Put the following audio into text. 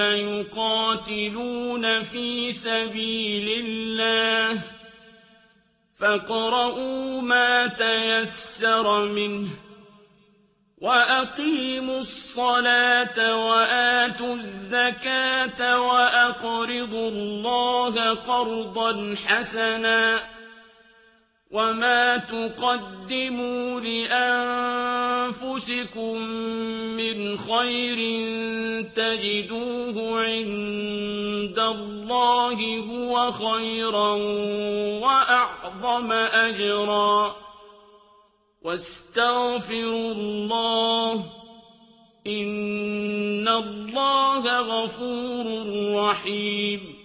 يُقَاتِلُونَ فِي سَبِيلِ اللَّهِ ۖ فَاقْرَءُوا مَا تَيَسَّرَ مِنْهُ ۚ وَأَقِيمُوا الصَّلَاةَ وَآتُوا الزَّكَاةَ وَأَقْرِضُوا اللَّهَ قَرْضًا حَسَنًا ۚ وَمَا تُقَدِّمُوا لِأَنفُسِكُم مِّنْ خَيْرٍ تَجِدُوهُ عِندَ اللَّهِ هُوَ خَيْرًا وَأَعْظَمَ أَجْرًا ۚ. وَاسْتَغْفِرُوا اللَّهَ ۖ إِنَّ اللَّهَ غَفُورٌ رَّحِيمٌ.